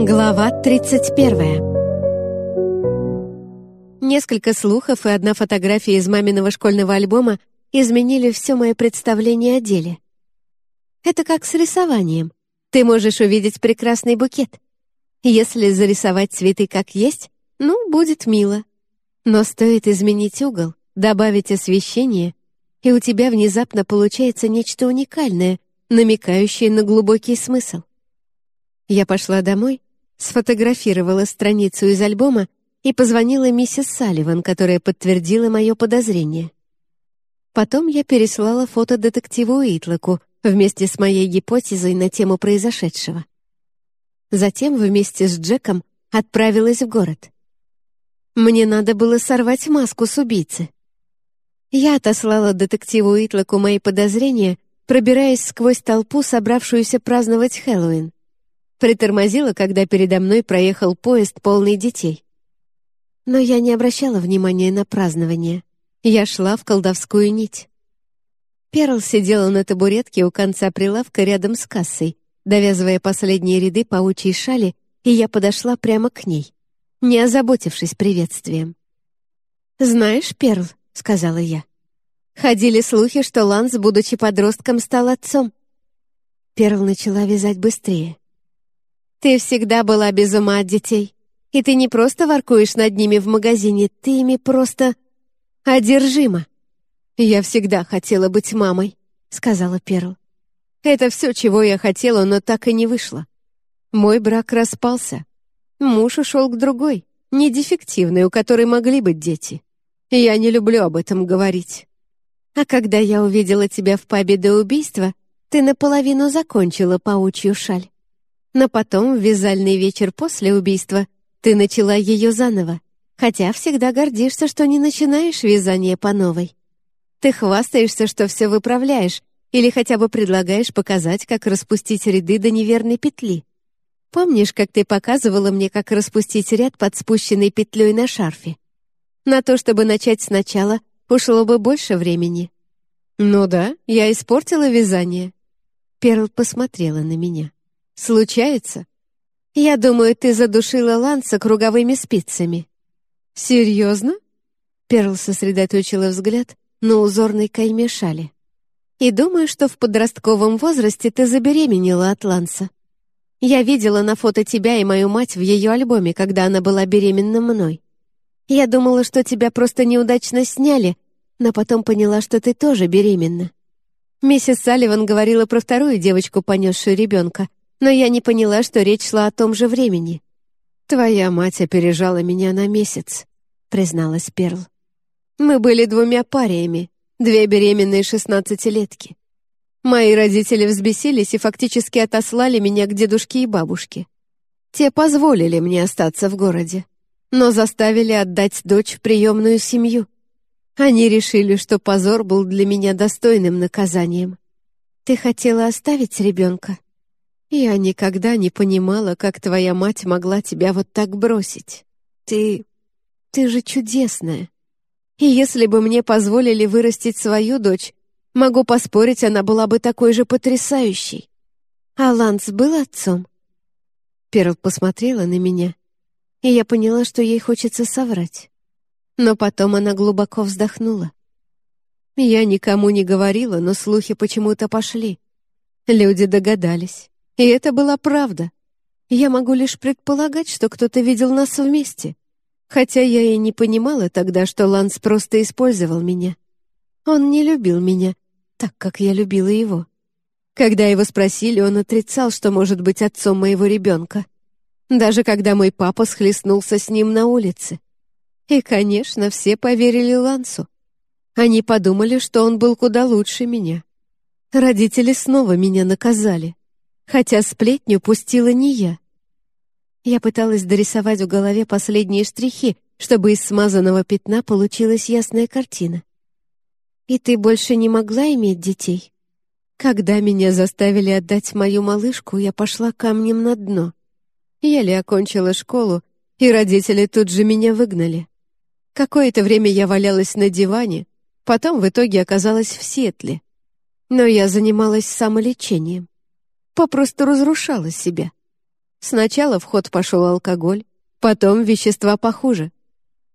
Глава 31 Несколько слухов и одна фотография из маминого школьного альбома изменили все мое представление о деле. Это как с рисованием. Ты можешь увидеть прекрасный букет. Если зарисовать цветы как есть, ну, будет мило. Но стоит изменить угол, добавить освещение, и у тебя внезапно получается нечто уникальное, намекающее на глубокий смысл. Я пошла домой сфотографировала страницу из альбома и позвонила миссис Салливан, которая подтвердила мое подозрение. Потом я переслала фото детективу Уитлоку вместе с моей гипотезой на тему произошедшего. Затем вместе с Джеком отправилась в город. Мне надо было сорвать маску с убийцы. Я отослала детективу Уитлоку мои подозрения, пробираясь сквозь толпу, собравшуюся праздновать Хэллоуин. Притормозила, когда передо мной проехал поезд, полный детей. Но я не обращала внимания на празднование. Я шла в колдовскую нить. Перл сидела на табуретке у конца прилавка рядом с кассой, довязывая последние ряды паучьей шали, и я подошла прямо к ней, не озаботившись приветствием. «Знаешь, Перл», — сказала я, — «ходили слухи, что Ланс, будучи подростком, стал отцом». Перл начала вязать быстрее. Ты всегда была без ума от детей. И ты не просто воркуешь над ними в магазине, ты ими просто одержима. «Я всегда хотела быть мамой», — сказала Перл. «Это все, чего я хотела, но так и не вышло. Мой брак распался. Муж ушел к другой, недефективной, у которой могли быть дети. Я не люблю об этом говорить. А когда я увидела тебя в пабе до убийства, ты наполовину закончила паучью шаль. Но потом, в вязальный вечер после убийства, ты начала ее заново, хотя всегда гордишься, что не начинаешь вязание по новой. Ты хвастаешься, что все выправляешь, или хотя бы предлагаешь показать, как распустить ряды до неверной петли. Помнишь, как ты показывала мне, как распустить ряд под спущенной петлей на шарфе? На то, чтобы начать сначала, ушло бы больше времени. Ну да, я испортила вязание. Перл посмотрела на меня. Случается? Я думаю, ты задушила Ланса круговыми спицами. Серьезно? Перл сосредоточила взгляд на узорной кайме шали. И думаю, что в подростковом возрасте ты забеременела от Ланса. Я видела на фото тебя и мою мать в ее альбоме, когда она была беременна мной. Я думала, что тебя просто неудачно сняли, но потом поняла, что ты тоже беременна. Миссис Салливан говорила про вторую девочку, понесшую ребенка, но я не поняла, что речь шла о том же времени. «Твоя мать опережала меня на месяц», — призналась Перл. «Мы были двумя париями, две беременные шестнадцатилетки. Мои родители взбесились и фактически отослали меня к дедушке и бабушке. Те позволили мне остаться в городе, но заставили отдать дочь в приемную семью. Они решили, что позор был для меня достойным наказанием. Ты хотела оставить ребенка?» Я никогда не понимала, как твоя мать могла тебя вот так бросить. Ты... ты же чудесная. И если бы мне позволили вырастить свою дочь, могу поспорить, она была бы такой же потрясающей. А Ланс был отцом?» Перл посмотрела на меня, и я поняла, что ей хочется соврать. Но потом она глубоко вздохнула. Я никому не говорила, но слухи почему-то пошли. Люди догадались. И это была правда. Я могу лишь предполагать, что кто-то видел нас вместе. Хотя я и не понимала тогда, что Ланс просто использовал меня. Он не любил меня так, как я любила его. Когда его спросили, он отрицал, что может быть отцом моего ребенка. Даже когда мой папа схлестнулся с ним на улице. И, конечно, все поверили Лансу. Они подумали, что он был куда лучше меня. Родители снова меня наказали хотя сплетню пустила не я. Я пыталась дорисовать в голове последние штрихи, чтобы из смазанного пятна получилась ясная картина. «И ты больше не могла иметь детей?» Когда меня заставили отдать мою малышку, я пошла камнем на дно. Еле окончила школу, и родители тут же меня выгнали. Какое-то время я валялась на диване, потом в итоге оказалась в Сетле. Но я занималась самолечением попросту разрушала себя. Сначала в ход пошел алкоголь, потом вещества похуже.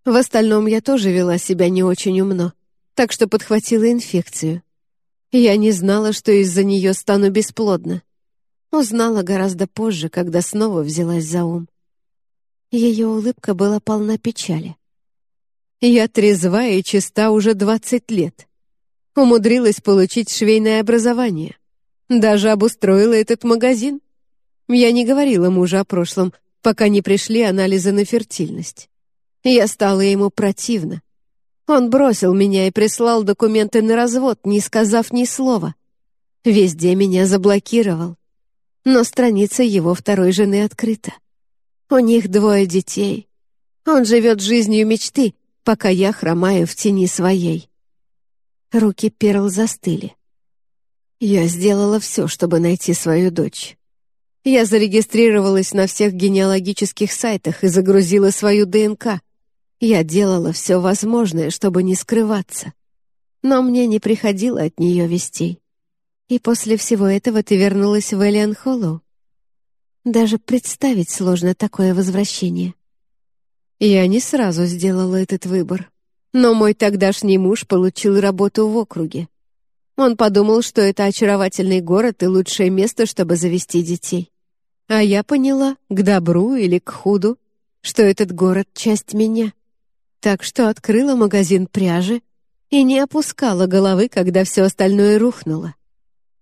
В остальном я тоже вела себя не очень умно, так что подхватила инфекцию. Я не знала, что из-за нее стану бесплодна. Узнала гораздо позже, когда снова взялась за ум. Ее улыбка была полна печали. Я трезва и чиста уже двадцать лет. Умудрилась получить швейное образование. Даже обустроила этот магазин. Я не говорила мужу о прошлом, пока не пришли анализы на фертильность. Я стала ему противна. Он бросил меня и прислал документы на развод, не сказав ни слова. Везде меня заблокировал но страница его второй жены открыта. У них двое детей. Он живет жизнью мечты, пока я хромаю в тени своей. Руки Перл застыли. Я сделала все, чтобы найти свою дочь. Я зарегистрировалась на всех генеалогических сайтах и загрузила свою ДНК. Я делала все возможное, чтобы не скрываться. Но мне не приходило от нее вестей. И после всего этого ты вернулась в Элиан Холлоу? Даже представить сложно такое возвращение. Я не сразу сделала этот выбор. Но мой тогдашний муж получил работу в округе. Он подумал, что это очаровательный город и лучшее место, чтобы завести детей. А я поняла, к добру или к худу, что этот город — часть меня. Так что открыла магазин пряжи и не опускала головы, когда все остальное рухнуло.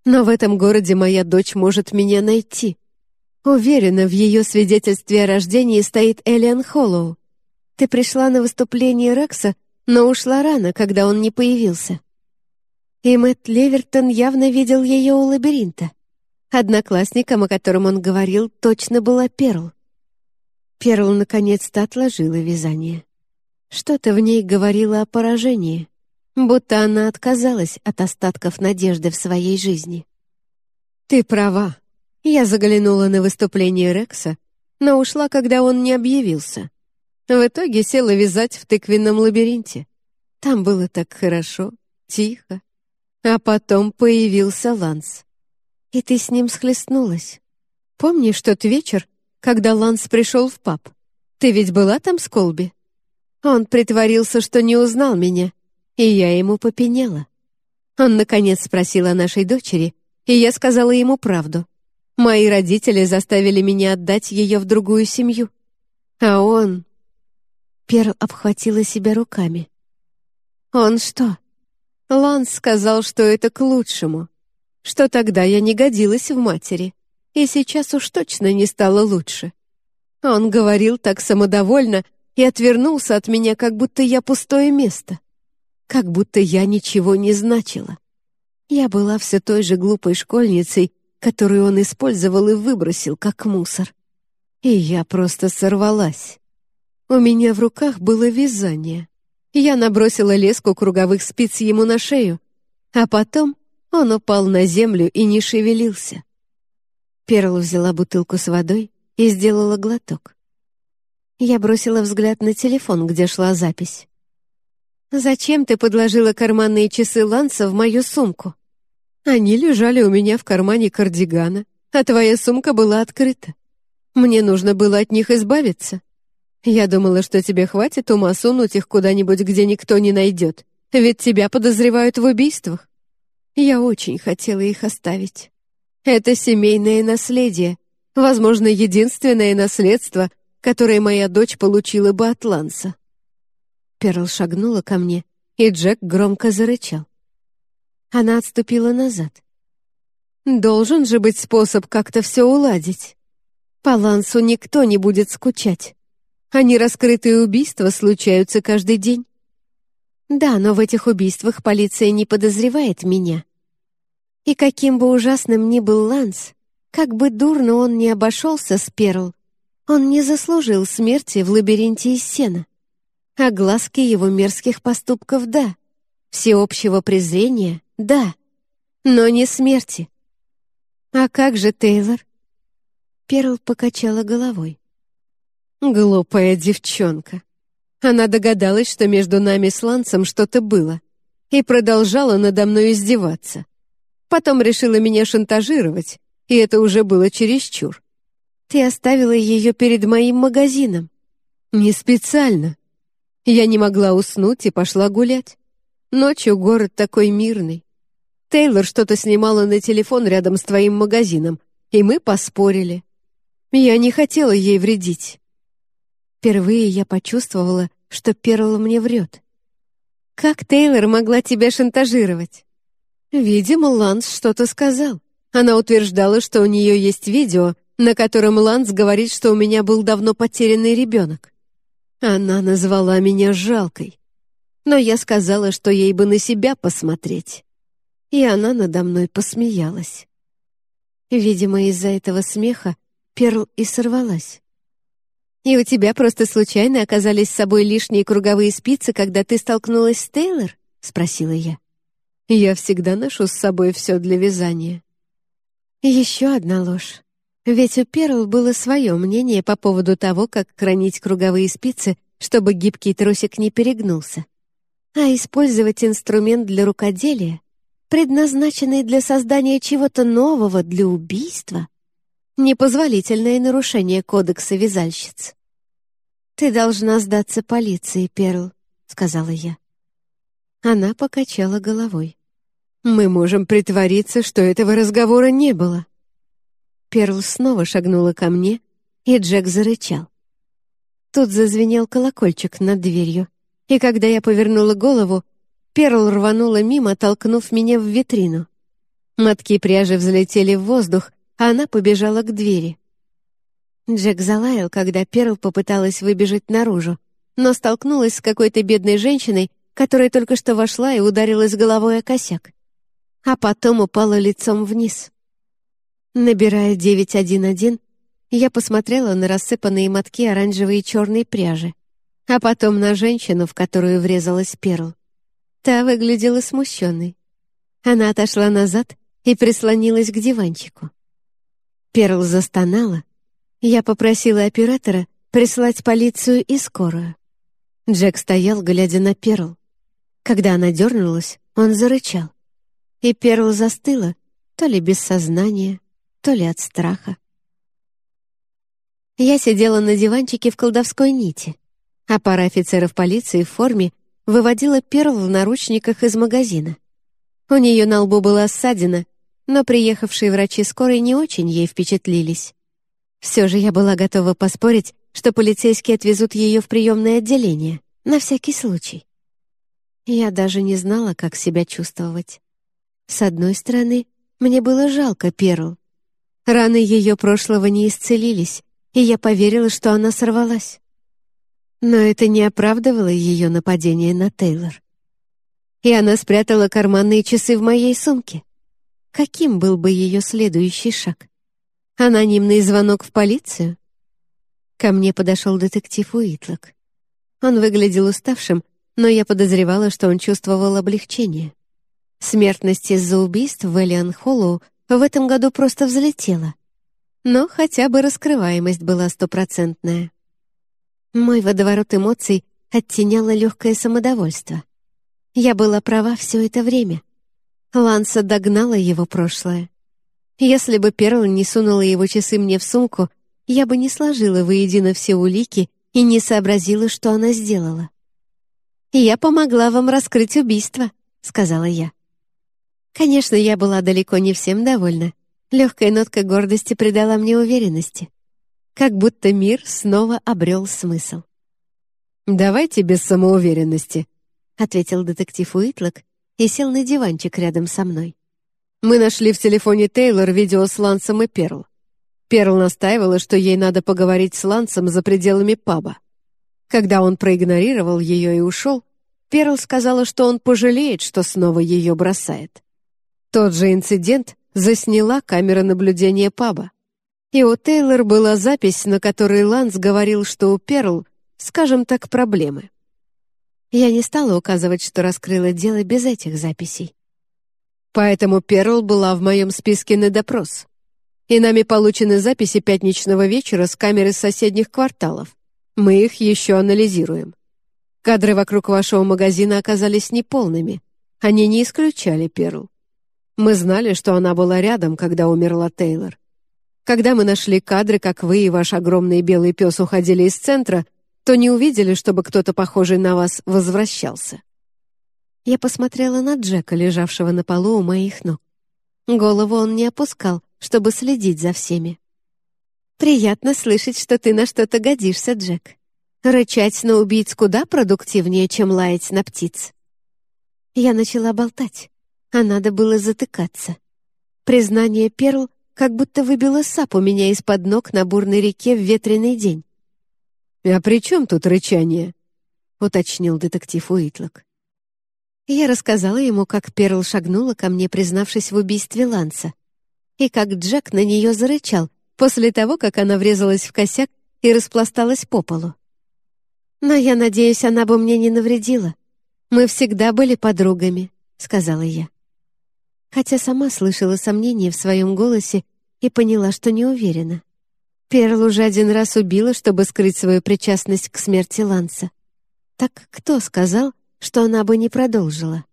Но в этом городе моя дочь может меня найти. Уверена, в ее свидетельстве о рождении стоит Элиан Холлоу. Ты пришла на выступление Рекса, но ушла рано, когда он не появился. И Мэтт Левертон явно видел ее у лабиринта. Одноклассником, о котором он говорил, точно была Перл. Перл наконец-то отложила вязание. Что-то в ней говорило о поражении будто она отказалась от остатков надежды в своей жизни. «Ты права. Я заглянула на выступление Рекса, но ушла, когда он не объявился. В итоге села вязать в тыквенном лабиринте. Там было так хорошо, тихо. А потом появился Ланс. И ты с ним схлестнулась. Помнишь тот вечер, когда Ланс пришел в паб? Ты ведь была там с Колби? Он притворился, что не узнал меня, и я ему попеняла. Он, наконец, спросил о нашей дочери, и я сказала ему правду. Мои родители заставили меня отдать ее в другую семью. А он... Перл обхватила себя руками. «Он что?» Ланс сказал, что это к лучшему, что тогда я не годилась в матери, и сейчас уж точно не стало лучше. Он говорил так самодовольно и отвернулся от меня, как будто я пустое место как будто я ничего не значила. Я была все той же глупой школьницей, которую он использовал и выбросил, как мусор. И я просто сорвалась. У меня в руках было вязание. Я набросила леску круговых спиц ему на шею, а потом он упал на землю и не шевелился. Перл взяла бутылку с водой и сделала глоток. Я бросила взгляд на телефон, где шла запись. «Зачем ты подложила карманные часы Ланса в мою сумку?» «Они лежали у меня в кармане кардигана, а твоя сумка была открыта. Мне нужно было от них избавиться. Я думала, что тебе хватит ума сунуть их куда-нибудь, где никто не найдет, ведь тебя подозревают в убийствах. Я очень хотела их оставить. Это семейное наследие, возможно, единственное наследство, которое моя дочь получила бы от Ланса. Перл шагнула ко мне, и Джек громко зарычал. Она отступила назад. «Должен же быть способ как-то все уладить. По Лансу никто не будет скучать. А нераскрытые убийства случаются каждый день. Да, но в этих убийствах полиция не подозревает меня. И каким бы ужасным ни был Ланс, как бы дурно он ни обошелся с Перл, он не заслужил смерти в лабиринте из сена. А глазки его мерзких поступков — да. Всеобщего презрения — да. Но не смерти. А как же Тейлор? Перл покачала головой. Глупая девчонка. Она догадалась, что между нами с Лансом что-то было, и продолжала надо мной издеваться. Потом решила меня шантажировать, и это уже было чересчур. Ты оставила ее перед моим магазином». «Не специально. Я не могла уснуть и пошла гулять. Ночью город такой мирный. Тейлор что-то снимала на телефон рядом с твоим магазином, и мы поспорили. Я не хотела ей вредить. Впервые я почувствовала, что Перл мне врет. Как Тейлор могла тебя шантажировать? Видимо, Ланс что-то сказал. Она утверждала, что у нее есть видео, на котором Ланс говорит, что у меня был давно потерянный ребенок. Она назвала меня жалкой. Но я сказала, что ей бы на себя посмотреть. И она надо мной посмеялась. Видимо, из-за этого смеха Перл и сорвалась. «И у тебя просто случайно оказались с собой лишние круговые спицы, когда ты столкнулась с Тейлор?» — спросила я. «Я всегда ношу с собой все для вязания». Еще одна ложь. Ведь у Перл было свое мнение по поводу того, как хранить круговые спицы, чтобы гибкий тросик не перегнулся. А использовать инструмент для рукоделия, предназначенный для создания чего-то нового для убийства, Непозволительное нарушение кодекса вязальщиц. «Ты должна сдаться полиции, Перл», — сказала я. Она покачала головой. «Мы можем притвориться, что этого разговора не было». Перл снова шагнула ко мне, и Джек зарычал. Тут зазвенел колокольчик над дверью, и когда я повернула голову, Перл рванула мимо, толкнув меня в витрину. Мотки пряжи взлетели в воздух, она побежала к двери. Джек залаял, когда Перл попыталась выбежать наружу, но столкнулась с какой-то бедной женщиной, которая только что вошла и ударилась головой о косяк. А потом упала лицом вниз. Набирая 911, я посмотрела на рассыпанные мотки оранжевой и черной пряжи, а потом на женщину, в которую врезалась Перл. Та выглядела смущенной. Она отошла назад и прислонилась к диванчику. Перл застонала. Я попросила оператора прислать полицию и скорую. Джек стоял, глядя на Перл. Когда она дернулась, он зарычал. И Перл застыла, то ли без сознания, то ли от страха. Я сидела на диванчике в колдовской нити, а пара офицеров полиции в форме выводила Перл в наручниках из магазина. У нее на лбу была ссадина, но приехавшие врачи скорой не очень ей впечатлились. Все же я была готова поспорить, что полицейские отвезут ее в приемное отделение, на всякий случай. Я даже не знала, как себя чувствовать. С одной стороны, мне было жалко Перл. Раны ее прошлого не исцелились, и я поверила, что она сорвалась. Но это не оправдывало ее нападение на Тейлор. И она спрятала карманные часы в моей сумке. Каким был бы ее следующий шаг? Анонимный звонок в полицию? Ко мне подошел детектив Уитлок. Он выглядел уставшим, но я подозревала, что он чувствовал облегчение. Смертность из-за убийств в Элиан Холлоу в этом году просто взлетела. Но хотя бы раскрываемость была стопроцентная. Мой водоворот эмоций оттеняло легкое самодовольство. Я была права все это время. Ланса догнала его прошлое. Если бы Перл не сунула его часы мне в сумку, я бы не сложила воедино все улики и не сообразила, что она сделала. «Я помогла вам раскрыть убийство», — сказала я. Конечно, я была далеко не всем довольна. Легкая нотка гордости придала мне уверенности. Как будто мир снова обрел смысл. «Давайте без самоуверенности», — ответил детектив Уитлок и сел на диванчик рядом со мной. Мы нашли в телефоне Тейлор видео с Лансом и Перл. Перл настаивала, что ей надо поговорить с Лансом за пределами паба. Когда он проигнорировал ее и ушел, Перл сказала, что он пожалеет, что снова ее бросает. Тот же инцидент засняла камера наблюдения паба. И у Тейлор была запись, на которой Ланс говорил, что у Перл, скажем так, проблемы. Я не стала указывать, что раскрыла дело без этих записей. Поэтому Перл была в моем списке на допрос. И нами получены записи пятничного вечера с камеры соседних кварталов. Мы их еще анализируем. Кадры вокруг вашего магазина оказались неполными. Они не исключали Перл. Мы знали, что она была рядом, когда умерла Тейлор. Когда мы нашли кадры, как вы и ваш огромный белый пес уходили из центра, то не увидели, чтобы кто-то похожий на вас возвращался». Я посмотрела на Джека, лежавшего на полу у моих ног. Голову он не опускал, чтобы следить за всеми. «Приятно слышать, что ты на что-то годишься, Джек. Рычать на убийц куда продуктивнее, чем лаять на птиц». Я начала болтать, а надо было затыкаться. Признание Перл как будто выбило сап у меня из-под ног на бурной реке в ветреный день. «А при чем тут рычание?» — уточнил детектив Уитлок. Я рассказала ему, как Перл шагнула ко мне, признавшись в убийстве Ланса, и как Джек на нее зарычал после того, как она врезалась в косяк и распласталась по полу. «Но я надеюсь, она бы мне не навредила. Мы всегда были подругами», — сказала я. Хотя сама слышала сомнения в своем голосе и поняла, что не уверена. Перл уже один раз убила, чтобы скрыть свою причастность к смерти Ланса. Так кто сказал, что она бы не продолжила?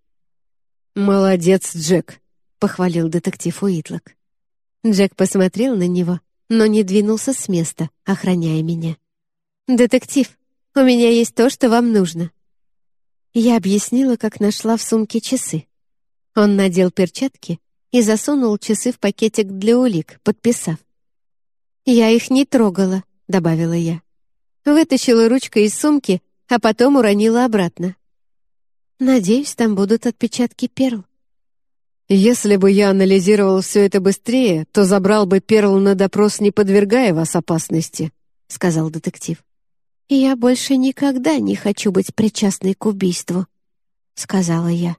«Молодец, Джек», — похвалил детектив Уитлок. Джек посмотрел на него, но не двинулся с места, охраняя меня. «Детектив, у меня есть то, что вам нужно». Я объяснила, как нашла в сумке часы. Он надел перчатки и засунул часы в пакетик для улик, подписав. «Я их не трогала», — добавила я. Вытащила ручкой из сумки, а потом уронила обратно. Надеюсь, там будут отпечатки перл. «Если бы я анализировал все это быстрее, то забрал бы перл на допрос, не подвергая вас опасности», — сказал детектив. «Я больше никогда не хочу быть причастной к убийству», — сказала я.